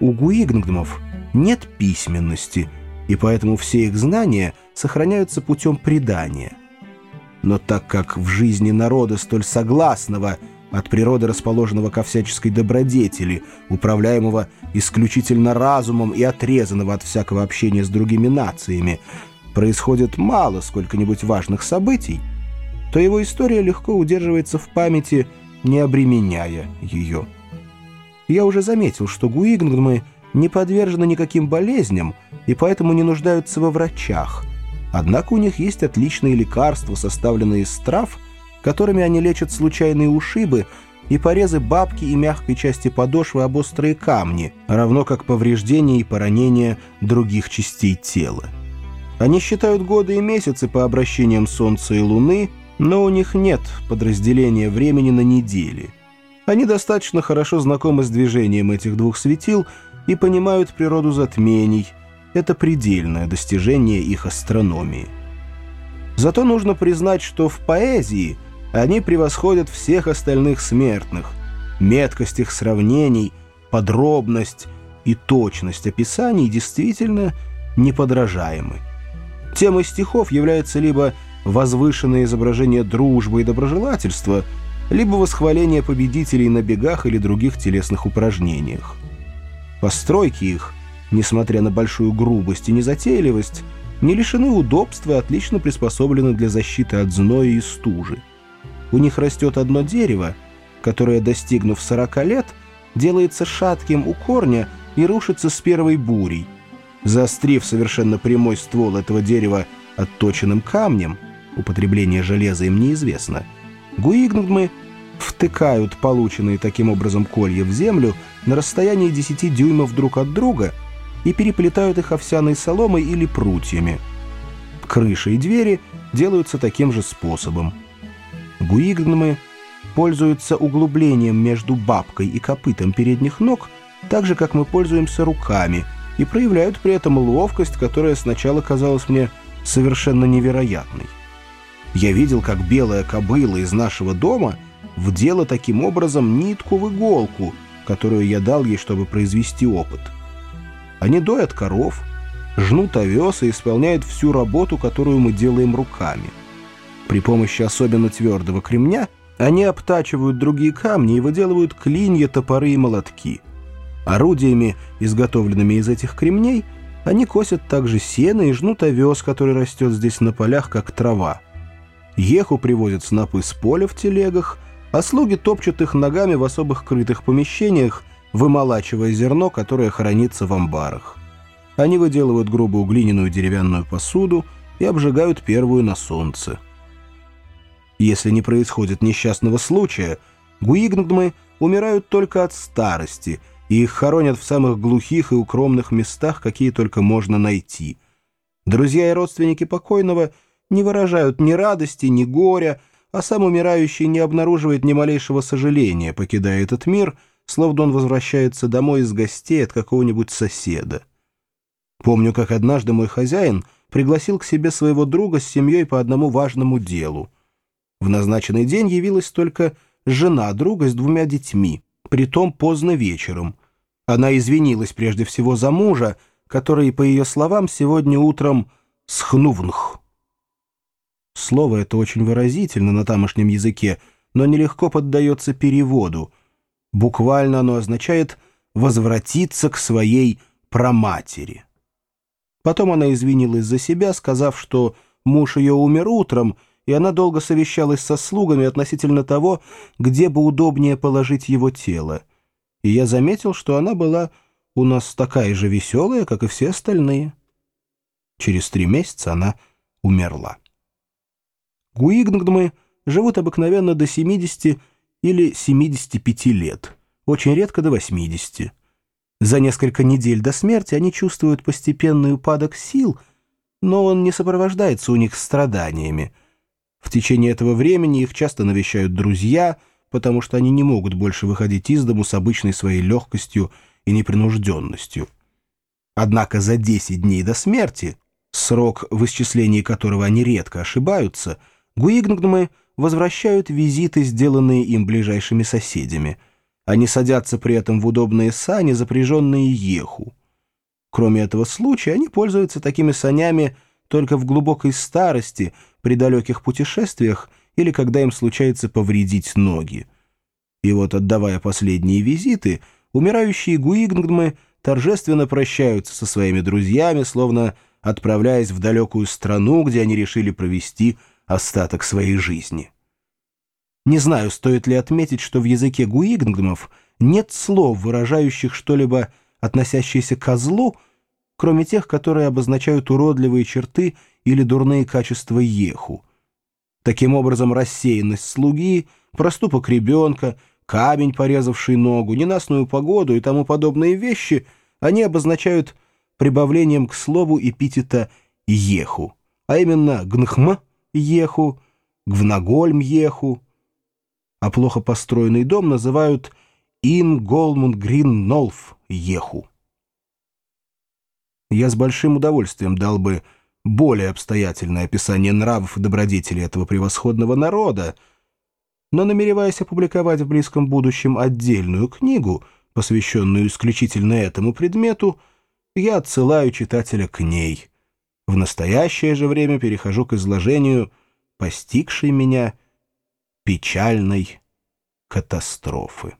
у гуигнгдмов нет письменности, и поэтому все их знания сохраняются путем предания. Но так как в жизни народа столь согласного, от природы расположенного ко всяческой добродетели, управляемого исключительно разумом и отрезанного от всякого общения с другими нациями, происходит мало сколько-нибудь важных событий, то его история легко удерживается в памяти, не обременяя ее. Я уже заметил, что гуигнгмы не подвержены никаким болезням и поэтому не нуждаются во врачах. Однако у них есть отличные лекарства, составленные из трав, которыми они лечат случайные ушибы и порезы бабки и мягкой части подошвы об острые камни, равно как повреждения и поранения других частей тела. Они считают годы и месяцы по обращениям Солнца и Луны, но у них нет подразделения времени на недели – они достаточно хорошо знакомы с движением этих двух светил и понимают природу затмений. Это предельное достижение их астрономии. Зато нужно признать, что в поэзии они превосходят всех остальных смертных. Меткость их сравнений, подробность и точность описаний действительно неподражаемы. Темой стихов является либо возвышенное изображение дружбы и доброжелательства – либо восхваление победителей на бегах или других телесных упражнениях. Постройки их, несмотря на большую грубость и незатейливость, не лишены удобства и отлично приспособлены для защиты от зноя и стужи. У них растет одно дерево, которое, достигнув 40 лет, делается шатким у корня и рушится с первой бурей. Заострив совершенно прямой ствол этого дерева отточенным камнем, употребление железа им неизвестно – Гуигнгмы втыкают полученные таким образом колья в землю на расстоянии 10 дюймов друг от друга и переплетают их овсяной соломой или прутьями. Крыши и двери делаются таким же способом. Гуигнгмы пользуются углублением между бабкой и копытом передних ног, так же, как мы пользуемся руками, и проявляют при этом ловкость, которая сначала казалась мне совершенно невероятной. Я видел, как белая кобыла из нашего дома вдела таким образом нитку в иголку, которую я дал ей, чтобы произвести опыт. Они доят коров, жнут овес и исполняют всю работу, которую мы делаем руками. При помощи особенно твердого кремня они обтачивают другие камни и выделывают клинья, топоры и молотки. Орудиями, изготовленными из этих кремней, они косят также сено и жнут овес, который растет здесь на полях, как трава. Еху привозят снопы с поля в телегах, а слуги топчут их ногами в особых крытых помещениях, вымолачивая зерно, которое хранится в амбарах. Они выделывают грубую глиняную деревянную посуду и обжигают первую на солнце. Если не происходит несчастного случая, гуигнгмы умирают только от старости, и их хоронят в самых глухих и укромных местах, какие только можно найти. Друзья и родственники покойного – не выражают ни радости, ни горя, а сам умирающий не обнаруживает ни малейшего сожаления, покидая этот мир, словно он возвращается домой из гостей от какого-нибудь соседа. Помню, как однажды мой хозяин пригласил к себе своего друга с семьей по одному важному делу. В назначенный день явилась только жена друга с двумя детьми, притом поздно вечером. Она извинилась прежде всего за мужа, который, по ее словам, сегодня утром схнувнх. Слово это очень выразительно на тамошнем языке, но нелегко поддается переводу. Буквально оно означает «возвратиться к своей праматери». Потом она извинилась за себя, сказав, что муж ее умер утром, и она долго совещалась со слугами относительно того, где бы удобнее положить его тело. И я заметил, что она была у нас такая же веселая, как и все остальные. Через три месяца она умерла. Гуигнгдмы живут обыкновенно до 70 или 75 лет, очень редко до 80. За несколько недель до смерти они чувствуют постепенный упадок сил, но он не сопровождается у них страданиями. В течение этого времени их часто навещают друзья, потому что они не могут больше выходить из дому с обычной своей легкостью и непринужденностью. Однако за 10 дней до смерти, срок в исчислении которого они редко ошибаются – Гуигнгмы возвращают визиты, сделанные им ближайшими соседями. Они садятся при этом в удобные сани, запряженные еху. Кроме этого случая, они пользуются такими санями только в глубокой старости, при далеких путешествиях или когда им случается повредить ноги. И вот, отдавая последние визиты, умирающие гуигнгмы торжественно прощаются со своими друзьями, словно отправляясь в далекую страну, где они решили провести остаток своей жизни. Не знаю, стоит ли отметить, что в языке гуигнгмов нет слов, выражающих что-либо, относящееся к злу, кроме тех, которые обозначают уродливые черты или дурные качества еху. Таким образом, рассеянность слуги, проступок ребенка, камень, порезавший ногу, ненастную погоду и тому подобные вещи они обозначают прибавлением к слову эпитета «еху», а именно «гнхм» — «еху», «гвнагольм» — «еху», а плохо построенный дом называют «ин голмунд грин нолф» — «еху». Я с большим удовольствием дал бы более обстоятельное описание нравов и добродетелей этого превосходного народа, но намереваясь опубликовать в близком будущем отдельную книгу, посвященную исключительно этому предмету, я отсылаю читателя к ней. В настоящее же время перехожу к изложению постигшей меня печальной катастрофы.